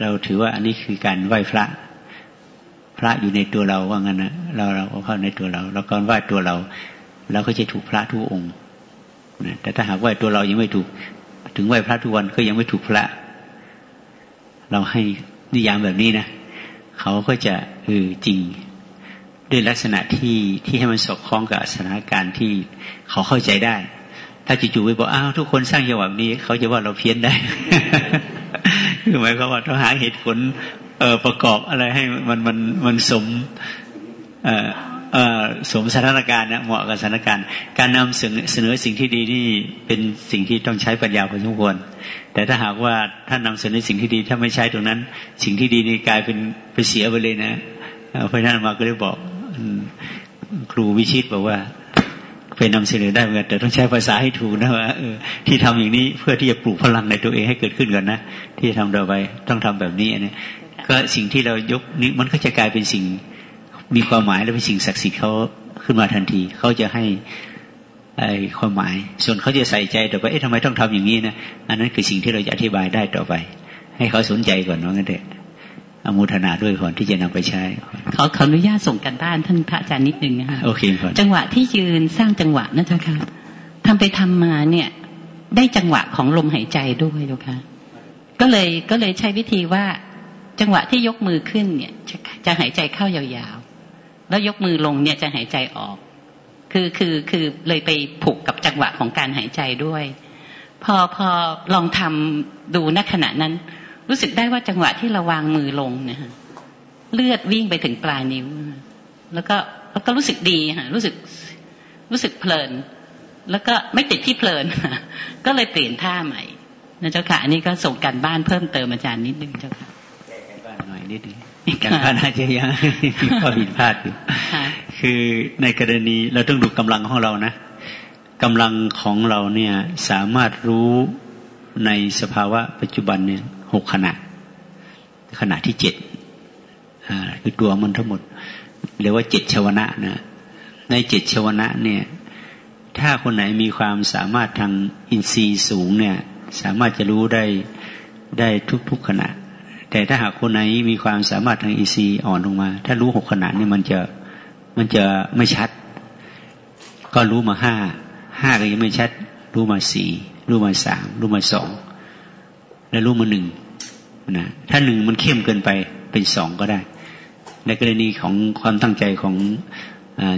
เราถือว่าอันนี้คือการไหว้พระ พระอยู่ในตัวเราว่างั้นนะเราเราเข้าในตัวเราเราก็ไหว้ตัวเราเราก็จะถูกพระทุกองค์นะแต่ถ้าหากไหว้ตัวเรายังไม่ถูก ถึงไหว้พระทุกวันก็ยังไม่ถูกพระ เราให้นิยามแบบนี้นะเขาก็จะเออจริง ด้วยลักษณะที่ที่ให้มันสอดคล้องกับสถานการณ์ที่เขาเข้าใจได้ ถ้าจู่ๆไปบอกอ้าวทุกคนสร้างจังหวะนี้ เขาจะว่าเราเพี้ยนได้ คือหมายความว่าต้องหาเหตุผลเออประกอบอะไรให้มันมันมันสมเออเออสมสถานการณ์นะเหมาะกับสถานการณ์ การนำเสนอเสนอสิ่งที่ดีนี่เป็นสิ่งที่ต้องใช้ปัญญาพอสมควรแต่ถ้าหากว่าท่านนำเสนอสิ่งที่ดีถ้าไม่ใช้ตรงนั้น สิ่งที่ดีนี่กลายเป็นไปเสียไปเลยนะเพราะนั้นมาก็เลยบอกครูวิชิตบอกว่า ไปนำเสนอได้เหมือนกันแต่ต้องใช้ภาษาให้ถูกนะว่าที่ทำอย่างนี้เพื่อที่จะปลูกพลังในตัวเองให้เกิดขึ้นก่อนนะที่ทำต่อไปต้องทำแบบนี้เนี่ยก็สิ่งที่เรายกนี้มันก็จะกลายเป็นสิ่งมีความหมายและเป็นสิ่งศักดิ์สิทธิ์เขาขึ้นมาทันทีเขาจะให้ไอ้ความหมาย ส่วนเขาจะใส่ใจต่อไปเอ๊ะทำไมต้องทำอย่างนี้นะอันนั้นคือสิ่งที่เราจะอธิบายได้ต่อไป ให้เขาสนใจก่อนว่างั้นเถอะ อมุทนาด้วยก่อนที่จะนำไปใช้ ขอขออนุญาตส่งกันบ้านท่านพระอาจารย์นิดนึงนะคะโอเคครับจังหวะที่ยืนสร้างจังหวะนะเจ้าค่ะทำไปทำมาเนี่ย ได้จังหวะของลมหายใจด้วยเจ้าค่ะก็เลยก็เลยใช้วิธีว่าจังหวะที่ยกมือขึ้นเนี่ย จะจะหายใจเข้ายาวๆ แล้วยกมือลงเนี่ยจะหายใจออก คือคือคือเลยไปผูกกับจังหวะของการหายใจด้วย พอพอลองทำดูณขณะนั้น รู้สึกได้ว่าจังหวะที่เราวางมือลงเนี่ยเลือดวิ่งไปถึงปลายนิ้ว แล้วก็แล้วก็รู้สึกดีค่ะรู้สึกรู้สึกเพลิน แล้วก็ไม่ติดที่เพลินก็เลยเปลี่ยนท่าใหม่นะเจ้าค่ะอันนี้ก็ส่งการบ้านเพิ่มเติมอาจารย์นิดนึงเจ้าค่ะบ้านหน่อยนิดนึงการบ้านอาจจะยังพอผิดพลาดอยู่คือในกรณีเราต้องดูกำลังของเรานะกำลังของเราเนี่ยสามารถรู้ในสภาวะปัจจุบันเนี่ย หกขณะ ขณะที่เจ็ดคือตัวมันทั้งหมดเรียกว่าเจ็ดชวนะนะในเจ็ดชวนะเนี่ย ถ้าคนไหนมีความสามารถทางอินทรีย์สูงเนี่ย สามารถจะรู้ได้ได้ทุกๆขณะ แต่ถ้าหากคนไหนมีความสามารถทางอินทรีย์อ่อนลงมา ถ้ารู้หกขณะนี่มันจะมันจะไม่ชัด ก็รู้มาห้าห้าก็ยังไม่ชัด รู้มาสี่รู้มาสามรู้มาสองแล้วรู้มาหนึ่ง นะถ้าหนึ่งมันเข้มเกินไปเป็นสองก็ได้ ในกรณีของความตั้งใจของ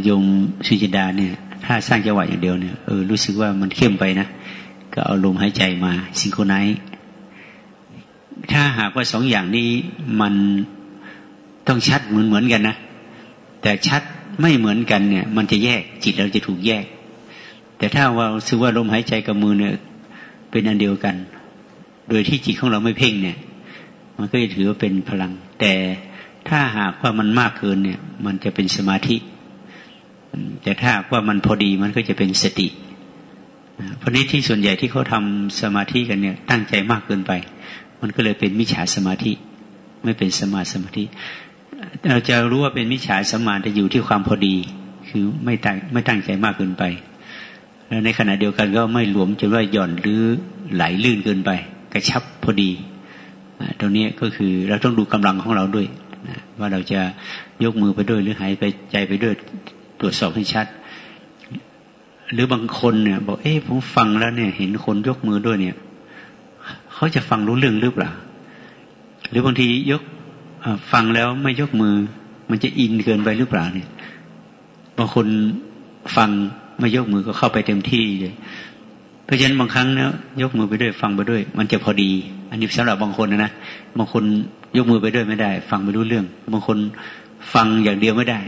โยมสุจิดาเนี่ย ถ้าสร้างจังหวะอย่างเดียวเนี่ยเออรู้สึกว่ามันเข้มไปนะก็เอาลมหายใจมาซิงโครไนซ์ถ้าหากว่าสองอย่างนี้มันต้องชัดเหมือนเหมือนกันนะแต่ชัดไม่เหมือนกันเนี่ย มันจะแยกจิตเราจะถูกแยก แต่ถ้าว่าสึกว่าลมหายใจกับมือเนี่ยเป็นอันเดียวกัน โดยที่จิตของเราไม่เพ่งเนี่ย มันก็จะถือว่าเป็นพลัง แต่ถ้าหากว่ามันมากเกินเนี่ย มันจะเป็นสมาธิ แต่ถ้าว่ามันพอดีมันก็จะเป็นสติเพราะนี้ที่ส่วนใหญ่ที่เขาทำสมาธิกันเนี่ย ตั้งใจมากเกินไป มันก็เลยเป็นมิจฉาสมาธิ ไม่เป็นสมาสมาธิ เราจะรู้ว่าเป็นมิจฉาสมาธิอยู่ที่ความพอดี คือไม่ตั้งไม่ตั้งใจมากเกินไป แล้วในขณะเดียวกันก็ไม่หลวมจนว่าหย่อนหรือไหลลื่นเกินไป กระชับพอดี ตรงนี้ก็คือเราต้องดูกำลังของเราด้วยนะว่าเราจะยกมือไปด้วยหรือหายไปใจไปด้วยตรวจสอบให้ชัด หรือบางคนเนี่ยบอกเอ๊ะผมฟังแล้วเนี่ย เห็นคนยกมือด้วยเนี่ยเขาจะฟังรู้เรื่องหรือเปล่า หรือบางทียกฟังแล้วไม่ยกมือ มันจะอินเกินไปหรือเปล่าเนี่ยบางคนฟังไม่ยกมือก็เข้าไปเต็มที่เลย เพราะฉะนั้นบางครั้งเนี่ยยกมือไปด้วยฟังไปด้วย มันจะพอดี อันนี้สำหรับบางคนนะนะบางคนยกมือไปด้วยไม่ได้ ฟังไม่รู้เรื่อง บางคนฟังอย่างเดียวไม่ได้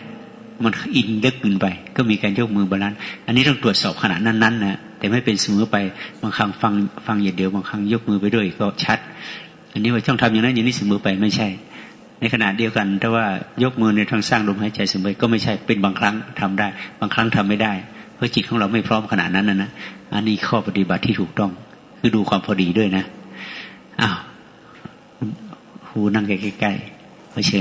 มันอินลึกเกินไป ก็มีการยกมือ balance อันนี้ต้องตรวจสอบขณะนั้นๆนะแต่ไม่เป็นเสมอไปบางครั้งฟังฟังอย่างเดียวบางครั้งยกมือไปด้วยก็ชัด อันนี้ว่าต้องทำอย่างนั้นอย่างนี้เสมอไปไม่ใช่ ในขณะเดียวกันถ้าว่ายกมือในทางสร้างลมหายใจเสมอก็ไม่ใช่เป็นบางครั้งทำได้ บางครั้งทำไม่ได้ เพราะจิตของเราไม่พร้อมขนาดนั้นนะนะอันนี้ข้อปฏิบัติที่ถูกต้อง คือดูความพอดีด้วยนะอ้าวครูนั่งใกล้ๆมาเชิญ